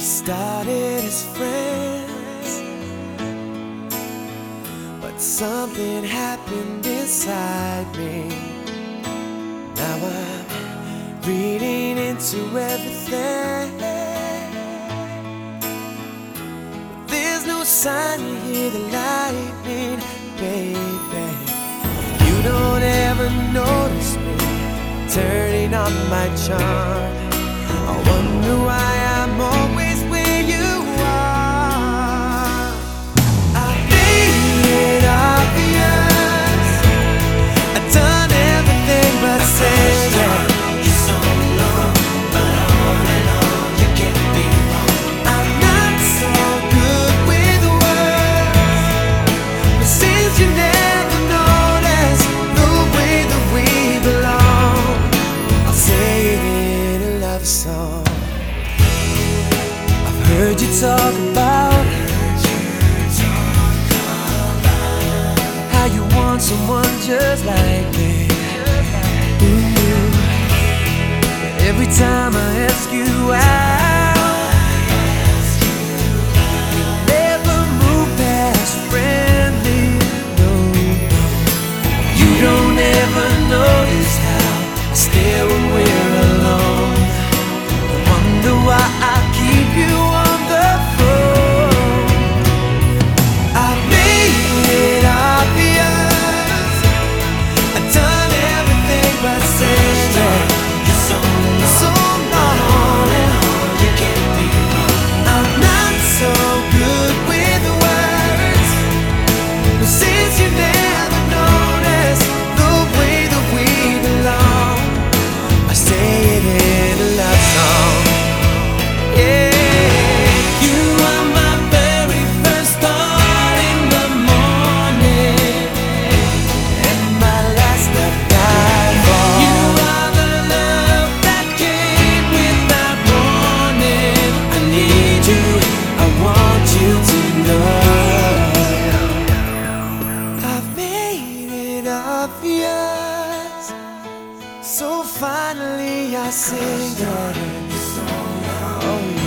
started as friends, but something happened inside me. Now I'm reading into everything. There's no sign you hear the lightning, baby. You don't ever notice me turning on my charm. I wonder why heard you talk about how you want someone just like me. Every time I ask you. Maria, Señor. Oh,